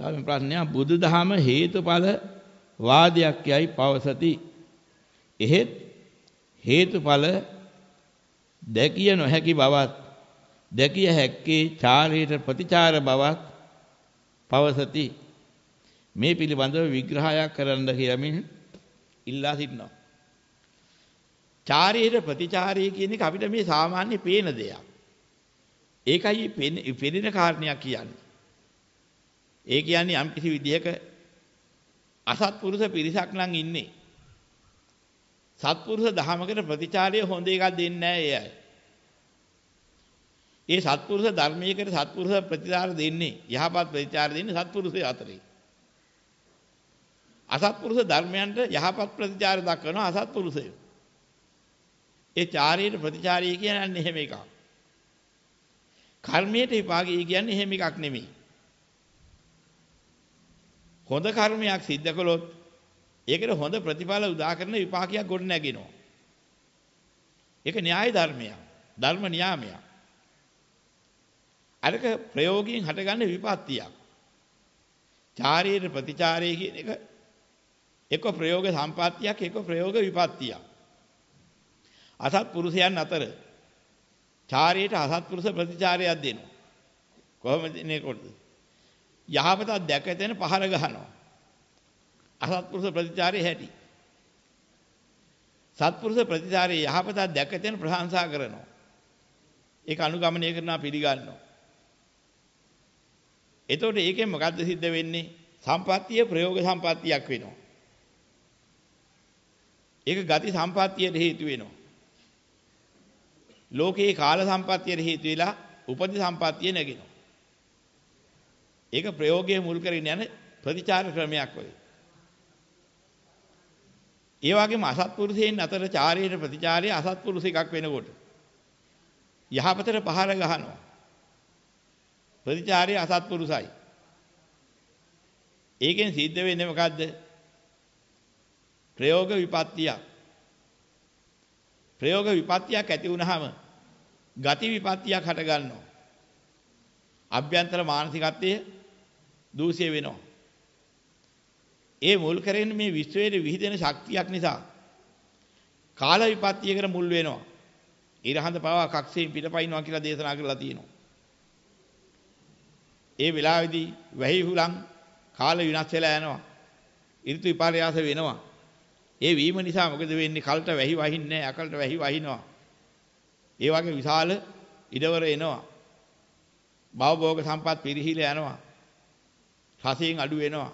තව ප්‍රශ්නයක් බුදුදහම හේතුඵල වාදයක් යයි පවසති. එහෙත් හේතුඵල දැකිය නොහැකි බවත් දැකිය හැක්කේ චාරයට ප්‍රතිචාර බවත් පවසති. මේ පිළිබඳව විග්‍රහයක් කරන්න කියමින් ඉල්ලා සිටිනවා. චාරයට ප්‍රතිචාරය කියන එක අපිට මේ සාමාන්‍ය පේන දෙයක්. ඒකයි පෙනෙන කාරණයක් කියන්නේ. ඒ කියන්නේ යම් කිසි විදිහක අසත්පුරුෂ පිරිසක් නම් ඉන්නේ. සත්පුරුෂ දහමකට ප්‍රතිචාරය හොඳ එකක් දෙන්නේ නැහැ ඒ අය. ඒ සත්පුරුෂ ධර්මයකට සත්පුරුෂ ප්‍රතිචාර දෙන්නේ යහපත් ප්‍රතිචාර දෙන්නේ සත්පුරුෂය අතරේ. අසත්පුරුෂ ධර්මයන්ට යහපත් ප්‍රතිචාර දක්වනවා අසත්පුරුෂය. ඒ චාරයේ ප්‍රතිචාරය කියන්නේ එහෙම එකක්. කර්මයට විපාකය කියන්නේ එහෙම එකක් නෙමෙයි. හොඳ කර්මයක් සිද්ධ කළොත් ඒකට හොඳ ප්‍රතිඵල උදා කරන විපාකයක් ගොඩ නැගෙනවා. ඒක න්‍යාය ධර්මයක්. ධර්ම නියාමයක්. අරක ප්‍රයෝගයෙන් හටගන්න විපත්තියක්. චාරීර ප්‍රතිචාරය කියන එක එක ප්‍රයෝග සම්පත්තියක් එක ප්‍රයෝග විපත්තියක්. අසත්පුරුෂයන් අතර චාරයට අසත්පුරුෂ ප්‍රතිචාරයක් දෙනවා. කොහොමද මේ කොටද? යහපතක් දැක තැන පහර ගහනවා. අසත්පුරුෂ ප්‍රතිචාරයේ හැටි. සත්පුරුෂ ප්‍රතිචාරයේ යහපතක් දැක තැන ප්‍රශංසා කරනවා. ඒක අනුගමනය කරනවා පිළිගන්නවා. එතකොට ඒකෙන් මොකද්ද සිද්ධ වෙන්නේ? සම්පත්තිය ප්‍රයෝග සම්පත්තියක් වෙනවා. ඒක ගති සම්පත්තියට හේතු වෙනවා. ලෝකේ කාල සම්පත්තියට හේතු වෙලා උපදි සම්පත්තිය නැගෙනවා. ඒක ප්‍රයෝගයේ මුල් කරගෙන යන ප්‍රතිචාර ක්‍රමයක් වගේ. ඒ වගේම අසත්පුරුෂයන් අතර චාරයේ ප්‍රතිචාරය අසත්පුරුෂ එකක් වෙනකොට යහපතට පහර ගහනවා. ප්‍රතිචාරය අසත්පුරුසයි. ඒකෙන් සිද්ධ වෙන්නේ මොකද්ද? ප්‍රයෝග විපත්තිය. ප්‍රයෝග විපත්තියක් ඇති වුනහම ගති විපත්තියක් හට ගන්නවා. අභ්‍යන්තර මානසිකත්වයේ දූෂ්‍ය වෙනවා. ඒ මුල් කරගෙන මේ විශ්වයේ විහිදෙන ශක්තියක් නිසා කාල විපත්තියකට මුල් වෙනවා. ඊරහඳ පවා කක්ෂයෙන් පිටපයින්නවා කියලා දේශනා කරලා තියෙනවා. ඒ වෙලාවේදී වැහි හුලං කාල විනාශ වෙලා යනවා. ඍතු විපර්යාස වෙනවා. ඒ වීම නිසා මොකද වෙන්නේ? කලට වැහි වහින්නේ නැහැ, අකලට වැහි වහිනවා. ඒ වගේ විශාල ඉඩවර එනවා. භවභෝග සම්පත් පිරිහිලා යනවා. රසයෙන් අඩු වෙනවා.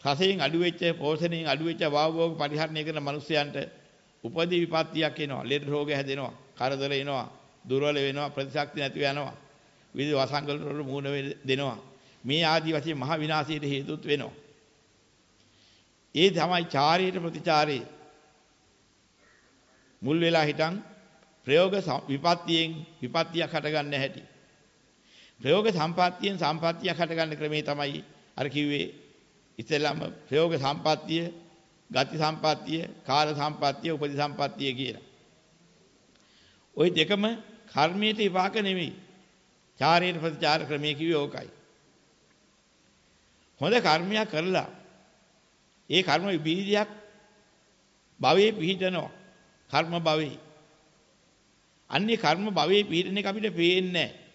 රසයෙන් අඩු වෙච්ච පෝෂණයෙන් අඩු වෙච්ච භවභෝග පරිහරණය කරන මිනිස්යන්ට උපදී විපත්තියක් එනවා. ලෙඩ රෝග හැදෙනවා. කරදර එනවා. දුර්වල වෙනවා. ප්‍රතිශක්ති නැති වෙනවා. විවිධ වසංගල වල මූණ දෙනවා. මේ ආදි වශයෙන් මහ විනාශයට හේතුත් වෙනවා. ඒ තමයි චාරයට ප්‍රතිචාරේ මුල් වෙලා හිටන් ප්‍රයෝග විපත්තියෙන් විපත්තියක් හටගන්න හැටි. ප්‍රයෝග සම්පත්තියෙන් සම්පත්තියක් හටගන්න ක්‍රමේ තමයි අර කිව්වේ ඉතලම ප්‍රයෝග සම්පත්තිය, ගති සම්පත්තිය, කාල සම්පත්තිය, උපදි සම්පත්තිය කියලා. ওই දෙකම කර්මයේ විපාක නෙමෙයි. චාරයේ ප්‍රතිචාර ක්‍රමයේ කිව්වේ ඕකයි. හොඳ කර්මයක් කරලා ඒ කර්ම බීජයක් භවයේ පිහිටනවා. කර්ම භවයේ. අන්නේ කර්ම භවයේ පිහිටන එක අපිට පේන්නේ නැහැ.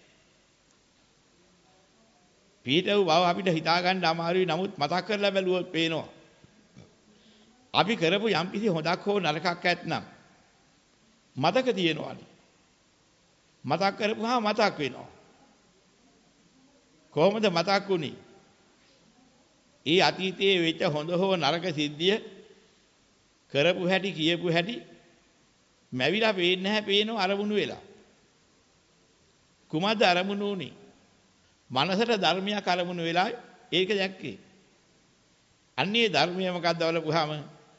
පිහිටව බව අපිට හිතා ගන්න අමාරුයි. නමුත් මතක් කරලා බැලුවොත් පේනවා. අපි කරපු යම්කිසි හොදක් හෝ නරකක් ඇත්නම් මතක තියෙනවානේ. මතක් කරපුවාම මතක් වෙනවා. කොහොමද මතක් වුනේ? ඒ අතීතයේ වෙච්ච හොඳ හෝ නරක සිද්ධිය කරපු හැටි කියපු හැටි මැවිලා පේන්නේ නැහැ පේනව අරමුණු වෙලා. කුමද්ද අරමුණු උනේ? මනසට ධර්මයක් අරමුණු වෙලා ඒක දැක්කේ. අන්නේ ධර්මය මොකක්ද වලපුවාම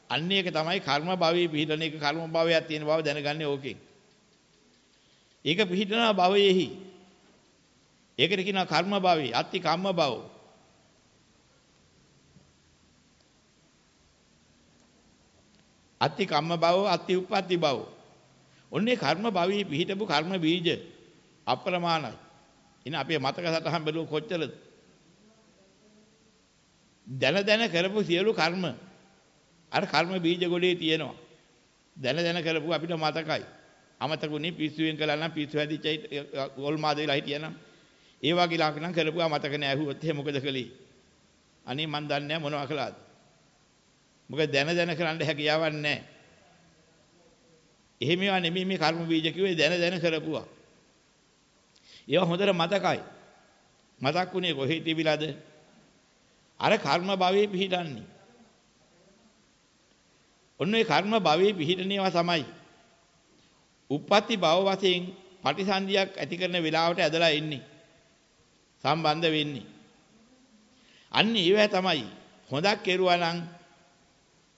අන්නේ එක තමයි කර්ම භවයේ පිහිටන එක කර්ම භවයක් තියෙන බව දැනගන්නේ ඕකෙන්. ඒක පිහිටනවා භවයේහි. ඒකට කියනවා කර්ම භවය, අත්ති කම්ම භව. අත්ති කම්ම භව, අත්ති උප්පත්ති භව. ඔන්නේ කර්ම භවයේ පිහිටපු කර්ම බීජ අප්‍රමාණයි. ඉතින් අපේ මතක සටහන් බැලුව කොච්චරද? දැන දැන කරපු සියලු කර්ම අර කර්ම බීජ ගොඩේ තියෙනවා. දැන දැන කරපු අපිට මතකයි. අමතකුනේ පිස්සුවෙන් කළා නම් පිස්සු හැදිච්ච ගොල් මාද වෙලා හිටියනම් ඒ වගේ ලක්ෂණ කරපුවා මතක නෑ ඇහුවොත් එහෙ මොකද කළේ? අනේ මන් දන්නේ නෑ මොනවා කළාද? මොකද දැන දැන කරන්න හැකියාවක් නෑ. එහෙම ඒවා නෙමෙයි මේ කර්ම බීජ කිව්වේ දැන දැන කරපුවා. ඒවා හොඳට මතකයි. මතක් වුණේ කොහේ තිබිලාද? අර කර්ම භවයේ පිහිටන්නේ. ඔන්න ඒ කර්ම භවයේ පිහිටනේවා තමයි. උප්පත්ති භව වශයෙන් පටිසන්ධියක් ඇති කරන වෙලාවට ඇදලා එන්නේ. සම්බන්ධ වෙන්නේ. අන්න ඒවැ තමයි හොඳක් කෙරුවා නම්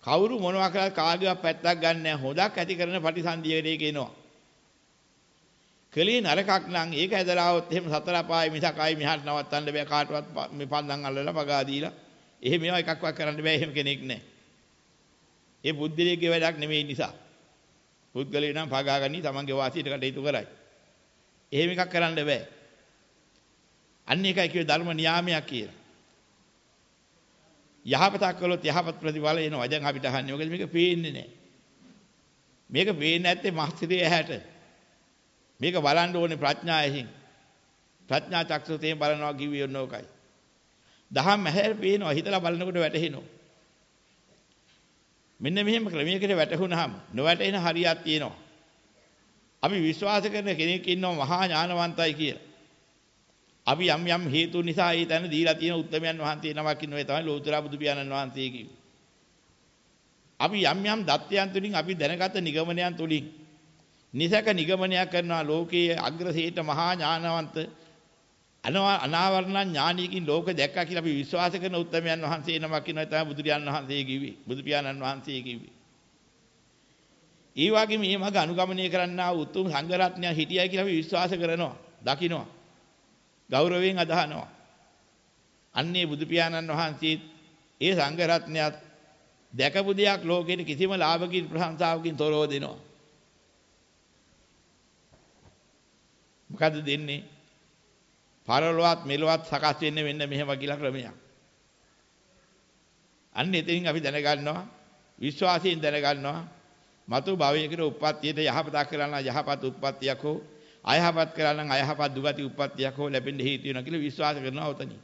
කවුරු මොනවා කරලා කාගේවත් පැත්තක් ගන්න නැහැ. හොඳක් ඇති කරන පටිසන්ධියකට එනවා. කලේ නරකක් නම් ඒක ඇදලා આવොත් එහෙම සතර අපායේ මිසක් ආයි මෙහාට නවත්තන්න බෑ කාටවත් මේ පන්දන් අල්ලලා පගා දීලා. එහෙම ඒවා එකක්වත් කරන්න බෑ එහෙම කෙනෙක් නැහැ. ඒ බුද්ධිලේගේ වැඩක් නෙමෙයි නිසා. පුද්ගලයා නම් පගා ගනි තමන්ගේ වාසියට කටයුතු කරයි. එහෙම එකක් කරන්න බෑ. අන්න ඒකයි කිව්වේ ධර්ම නියාමයක් කියලා. යහපතක් කළොත් යහපත් ප්‍රතිඵල එනවා. දැන් අපිට අහන්නේ මොකද මේක පේන්නේ නැහැ. මේක පේන්නේ නැත්තේ මහත්සිතේ ඇහැට. මේක බලන්න ඕනේ ප්‍රඥාවෙන්. ප්‍රඥා චක්ෂුතෙන් බලනවා කිව්වේ නෝකයි. දහම් ඇහැර පේනවා හිතලා බලනකොට වැටහෙනවා. මෙන්න මෙහෙම ක්‍රමයකට වැටහුනහම නොවැටෙන හරියක් තියෙනවා. අපි විශ්වාස කරන කෙනෙක් ඉන්නවා මහා ඥානවන්තයි කියලා. අපි යම් යම් හේතු නිසා ඒ තැන දීලා තියෙන උත්තරමයන් වහන්සේ නමක් ඉන්නවා ඒ තමයි ලෝතර බුදු පියාණන් වහන්සේ කිව්වේ. අපි යම් යම් දත්යන් තුලින් අපි දැනගත නිගමනයන් තුලින් නිසක නිගමනයක් කරනවා ලෝකයේ අග්‍රසීත මහා ඥානවන්ත අනාවරණ ඥානීකින් ලෝක දැක්කා කියලා අපි විශ්වාස කරන උත්තරමයන් වහන්සේ නමක් ඉන්නවා තමයි බුදු පියාණන් වහන්සේ කිව්වේ බුදු පියාණන් වහන්සේ කිව්වේ. ඒ වගේ මේ මග අනුගමනය කරන්නා උතුම් සංඝ රත්නය හිටියයි කියලා අපි විශ්වාස කරනවා දකිනවා ගෞරවයෙන් අදහනවා. අන්නේ බුදු පියාණන් වහන්සේ ඒ සංඝ රත්නයත් දැකපු දෙයක් ලෝකෙට කිසිම ලාභකින් ප්‍රශංසාවකින් තොරව දෙනවා. මොකද දෙන්නේ? පරලොවත් මෙලොවත් සකස් වෙන්න වෙන්න මෙහෙම කියලා ක්‍රමයක්. අන්න එතනින් අපි දැනගන්නවා විශ්වාසයෙන් දැනගන්නවා මතු භවයකට උප්පත්තියට යහපතක් කරලා යහපත් උප්පත්තියක් හෝ අයහපත් කරලා නම් අයහපත් දුගති උප්පත්තියක් හෝ ලැබෙන්න හේතු වෙනවා කියලා විශ්වාස කරනවා උතනින්.